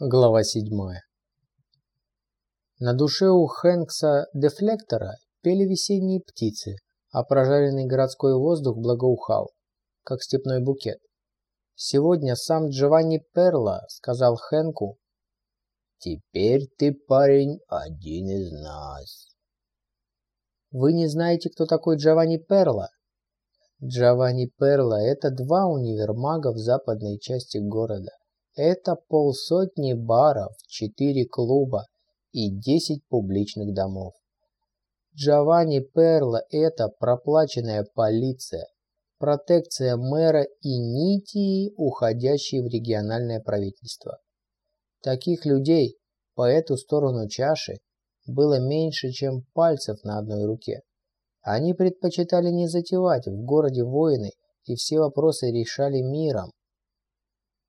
Глава 7. На душе у Хэнкса Дефлектора пели весенние птицы, а прожаренный городской воздух благоухал, как степной букет. Сегодня сам Джованни Перла сказал Хэнку, «Теперь ты, парень, один из нас». Вы не знаете, кто такой Джованни Перла? Джованни Перла – это два универмага в западной части города. Это полсотни баров, четыре клуба и десять публичных домов. Джованни Перла – это проплаченная полиция, протекция мэра и нити, уходящие в региональное правительство. Таких людей по эту сторону чаши было меньше, чем пальцев на одной руке. Они предпочитали не затевать в городе войны и все вопросы решали миром,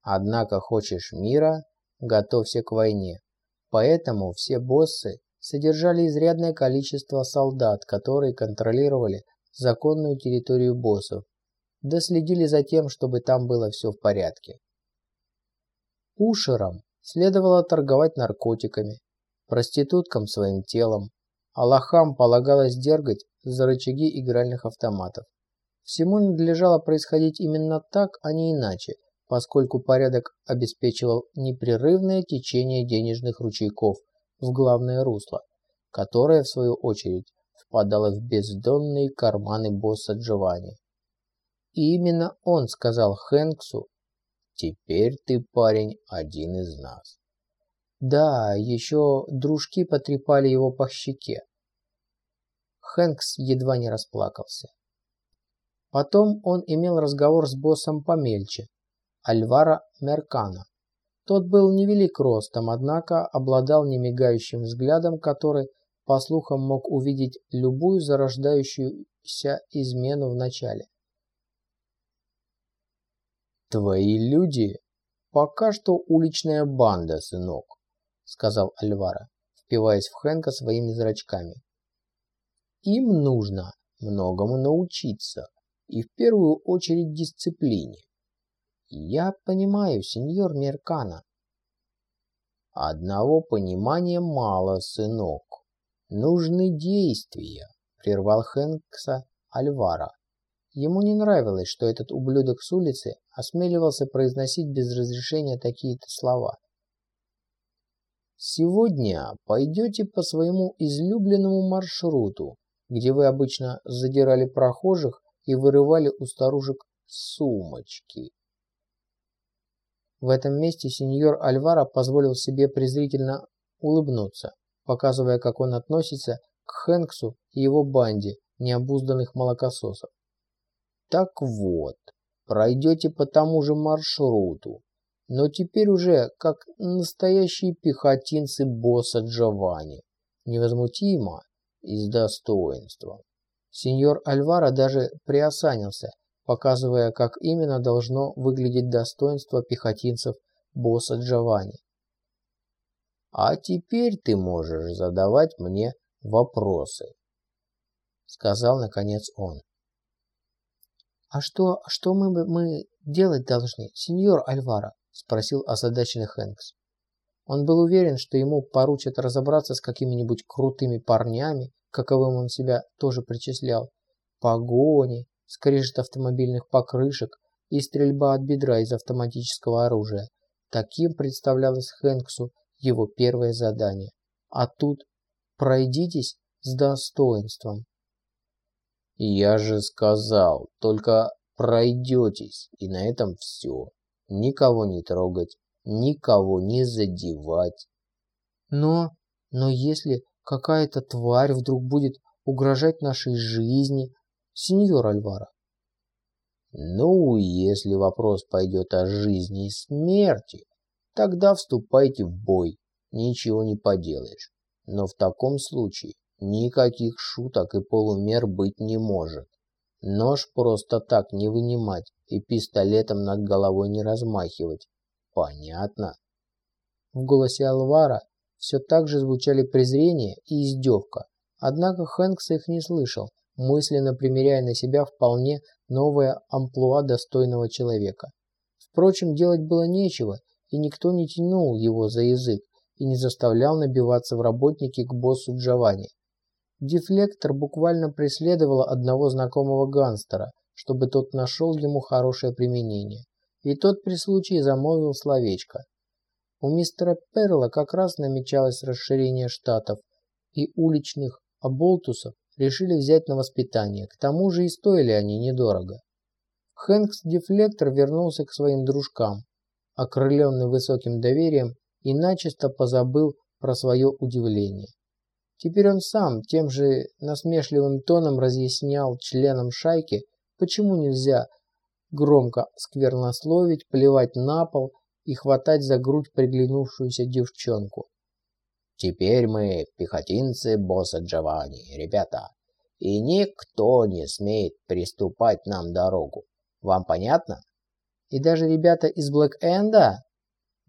Однако хочешь мира, готовься к войне. Поэтому все боссы содержали изрядное количество солдат, которые контролировали законную территорию боссов, да следили за тем, чтобы там было все в порядке. Пушерам следовало торговать наркотиками, проституткам своим телом, а лохам полагалось дергать за рычаги игральных автоматов. Всему надлежало происходить именно так, а не иначе – поскольку порядок обеспечивал непрерывное течение денежных ручейков в главное русло, которое, в свою очередь, впадало в бездонные карманы босса Джованни. И именно он сказал Хэнксу, «Теперь ты, парень, один из нас». Да, еще дружки потрепали его по щеке. Хэнкс едва не расплакался. Потом он имел разговор с боссом помельче, Альвара Меркана. Тот был невелик ростом, однако обладал немигающим взглядом, который, по слухам, мог увидеть любую зарождающуюся измену в начале. «Твои люди пока что уличная банда, сынок», — сказал Альвара, впиваясь в Хэнка своими зрачками. «Им нужно многому научиться, и в первую очередь дисциплине. Я понимаю, сеньор Меркана. Одного понимания мало, сынок. Нужны действия, прервал Хэнкса Альвара. Ему не нравилось, что этот ублюдок с улицы осмеливался произносить без разрешения такие-то слова. Сегодня пойдете по своему излюбленному маршруту, где вы обычно задирали прохожих и вырывали у старушек сумочки. В этом месте сеньор Альвара позволил себе презрительно улыбнуться, показывая, как он относится к Хэнксу и его банде необузданных молокососов. Так вот, пройдете по тому же маршруту, но теперь уже как настоящие пехотинцы босса Джованни, невозмутимо и с достоинством. Сеньор Альвара даже приосанился, показывая, как именно должно выглядеть достоинство пехотинцев босса Джованни. «А теперь ты можешь задавать мне вопросы», — сказал наконец он. «А что, что мы, мы делать должны, сеньор Альвара?» — спросил озадаченный Хэнкс. Он был уверен, что ему поручат разобраться с какими-нибудь крутыми парнями, каковым он себя тоже причислял, погони, скрежет автомобильных покрышек и стрельба от бедра из автоматического оружия. Таким представлялось Хэнксу его первое задание. А тут пройдитесь с достоинством. Я же сказал, только пройдетесь, и на этом все. Никого не трогать, никого не задевать. Но, но если какая-то тварь вдруг будет угрожать нашей жизни, сеньор Альвара. Ну, если вопрос пойдет о жизни и смерти, тогда вступайте в бой, ничего не поделаешь. Но в таком случае никаких шуток и полумер быть не может. Нож просто так не вынимать и пистолетом над головой не размахивать. Понятно? В голосе Алвара все так же звучали презрение и издевка, однако Хэнкс их не слышал, мысленно примеряя на себя вполне новое амплуа достойного человека. Впрочем, делать было нечего, и никто не тянул его за язык и не заставлял набиваться в работники к боссу Джованни. Дефлектор буквально преследовал одного знакомого гангстера, чтобы тот нашел ему хорошее применение. И тот при случае замолвил словечко. У мистера Перла как раз намечалось расширение штатов, и уличных оболтусов решили взять на воспитание, к тому же и стоили они недорого. Хэнкс Дефлектор вернулся к своим дружкам, окрыленный высоким доверием, и начисто позабыл про свое удивление. Теперь он сам тем же насмешливым тоном разъяснял членам шайки, почему нельзя громко сквернословить, плевать на пол и хватать за грудь приглянувшуюся девчонку. Теперь мы пехотинцы босса Джованни, ребята, и никто не смеет приступать нам дорогу. Вам понятно? И даже ребята из Блэк-Энда?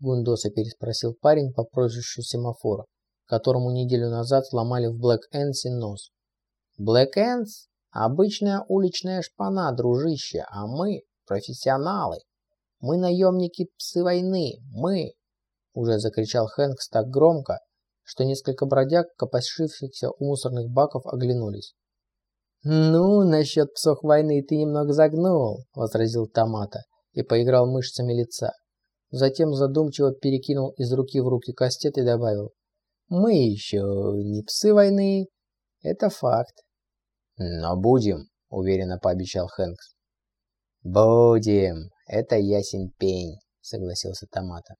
гундосо переспросил парень по прозвищу Семафор, которому неделю назад сломали в Блэк-Эндсе нос. Блэк-Эндс – обычная уличная шпана, дружище, а мы – профессионалы. Мы наемники псы войны, мы! Уже закричал Хэнкс так громко, что несколько бродяг, копошившихся у мусорных баков, оглянулись. «Ну, насчет псов войны ты немного загнул», — возразил Томата и поиграл мышцами лица. Затем задумчиво перекинул из руки в руки кастет и добавил. «Мы еще не псы войны, это факт». «Но будем», — уверенно пообещал Хэнкс. «Будем, это ясен пень», — согласился Томата.